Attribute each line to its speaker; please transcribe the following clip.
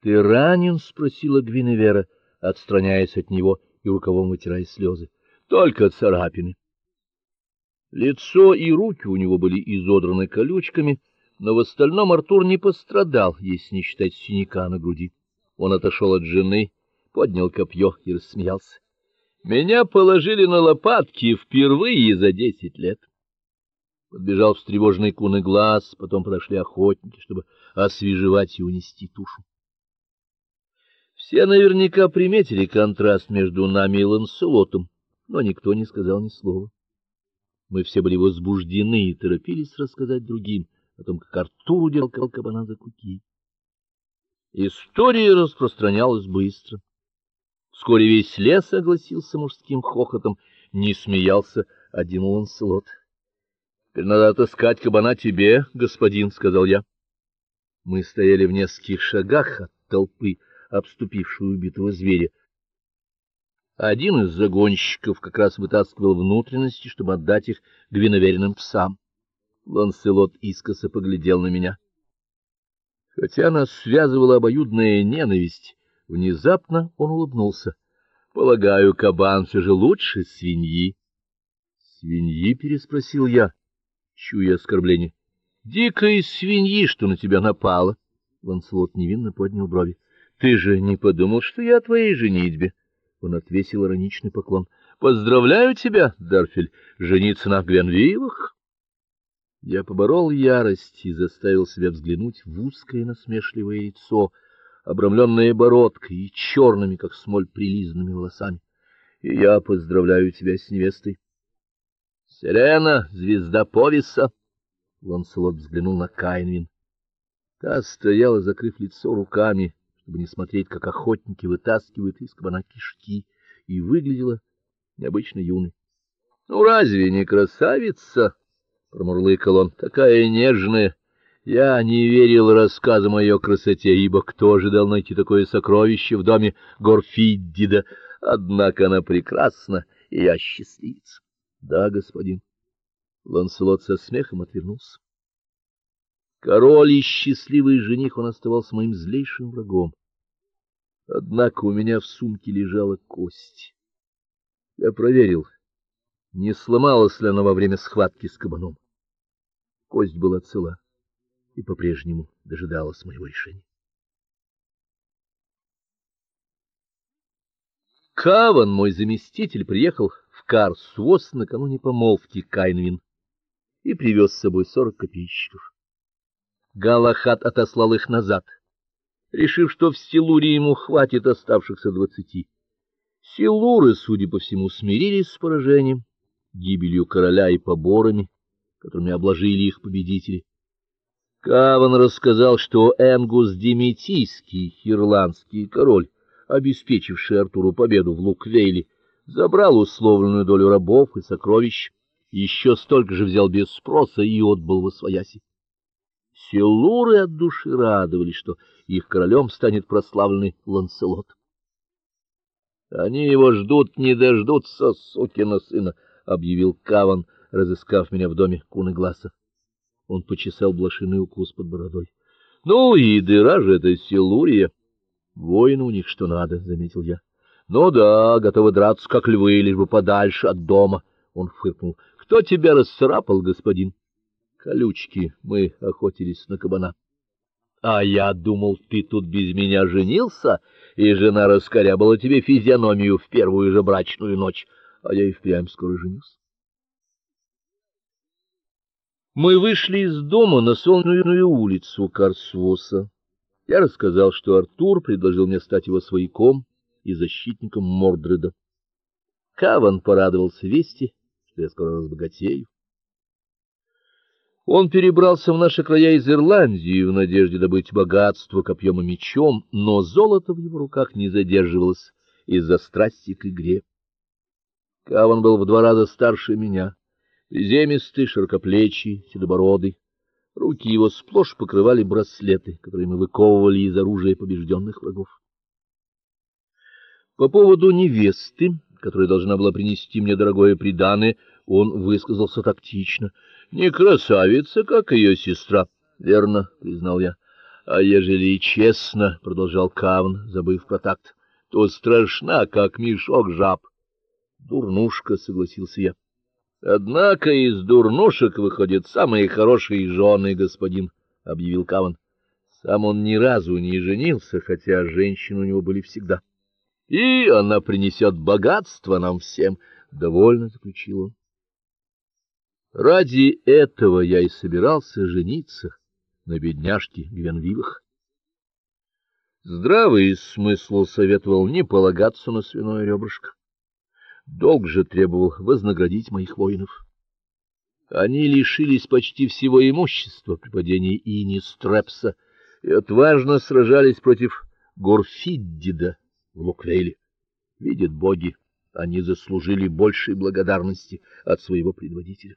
Speaker 1: — Ты ранен? — спросила Гвиневера, отстраняясь от него и рукавом вытирая слезы. — Только царапины. Лицо и руки у него были изодраны колючками, но в остальном Артур не пострадал, если не считать синяка на груди. Он отошел от жены, поднял копье и рассмеялся. Меня положили на лопатки впервые за десять лет. Подбежал встревоженный куны глаз, потом подошли охотники, чтобы освежевать и унести тушу. Все наверняка приметили контраст между нами и Ланселотом, но никто не сказал ни слова. Мы все были возбуждены и торопились рассказать другим о том, как Артур удержал кабана за куки. История распространялась быстро. Вскоре весь лес согласился мужским хохотом, не смеялся один Ланселот. Теперь надо отыскать кабана тебе, господин, сказал я. Мы стояли в нескольких шагах от толпы, обступившей убитого зверя. Один из загонщиков как раз вытаскивал внутренности, чтобы отдать их гвиноверенным псам. Ланселот искоса поглядел на меня. Хотя нас связывала обоюдная ненависть, внезапно он улыбнулся. Полагаю, кабан все же лучше свиньи. Свиньи переспросил я чуя оскорбление. Дикой свиньи, что на тебя напала. Ланселот невинно поднял брови. Ты же не подумал, что я о твоей женитьбе? Он отвесил ироничный поклон. Поздравляю тебя, Дарфель, жениться на Гвенвивах. Я поборол ярость и заставил себя взглянуть в узкое насмешливое лицо, обрамленное бородкой и черными, как смоль, прилизанными волосами. И я поздравляю тебя с невестой. Сирена, звезда повеса. Ланселот взглянул на Кайнвин. Та стояла, закрыв лицо руками, чтобы не смотреть, как охотники вытаскивают из кабана кишки, и выглядела необычно юной. Ну разве не красавица? промурлыкал он. Такая нежная. Я не верил рассказам о ее красоте, ибо кто ожидал найти такое сокровище в доме Горфиддида? Однако она прекрасна, и я счастливец. Да, господин. Ланселот со смехом отвернулся. Король и счастливый жених он оставался моим злейшим врагом. Однако у меня в сумке лежала кость. Я проверил, не сломалась ли она во время схватки с кабаном. Кость была цела и по-прежнему дожидалась моего решения. Каван, мой заместитель, приехал Карсвос накануне помолвки Кайнвин и привез с собой сорок копейщиков. Галахат отослал их назад, решив, что в Силуре ему хватит оставшихся двадцати. Силуры, судя по всему, смирились с поражением, гибелью короля и поборами, которыми обложили их победители. Каван рассказал, что Энгус Диметийский, ирландский король, обеспечивший Артуру победу в Луквейле, забрал условленную долю рабов и сокровищ, еще столько же взял без спроса и отбыл во свояси. Селуры от души радовались, что их королем станет прославленный Ланселот. Они его ждут, не дождутся, сукина сына, объявил Каван, разыскав меня в доме Куны Гласа. Он почесал блошиный укус под бородой. Ну и дыра же это Селурия. Воины у них что надо, заметил я. Ну да, готовы драться как львы, лишь бы подальше от дома, он фыркнул. Кто тебя расцарапал, господин? Колючки, мы охотились на кабана. А я думал, ты тут без меня женился, и жена раскорябала тебе физиономию в первую же брачную ночь, а я и впрямь скоро женюсь. Мы вышли из дома на солнечную улицу Карсвоса. Я рассказал, что Артур предложил мне стать его свояком и защитником Мордреда. Каван порадовался вести, что я скоро разбогатею. Он перебрался в наши края из Ирландии в надежде добыть богатство копьем и мечом, но золото в его руках не задерживалось из-за страсти к игре. Каван был в два раза старше меня, приземистый, широкоплечий, седобородый. Руки его сплошь покрывали браслеты, которые мы выковывали из оружия побежденных врагов. По поводу невесты, которая должна была принести мне дорогое приданое, он высказался тактично. Не красавица, как ее сестра, верно, признал я. А ежели честно, продолжал Кавн, забыв про такт, то страшна, как мешок жаб. Дурнушка, согласился я. Однако из дурнушек выходят самые хорошие жены, господин, объявил Каван. Сам он ни разу не женился, хотя женщины у него были всегда. И она принесет богатство нам всем, довольно заключил он. Ради этого я и собирался жениться на бедняжке Гвенвивах. Здравый смысл советовал не полагаться на свиное ребрышко. Долг же требовал вознаградить моих воинов. Они лишились почти всего имущества при падении Инистрепса и отважно сражались против Горфиддида в Луквейле. Видят боги, они заслужили большей благодарности от своего предводителя.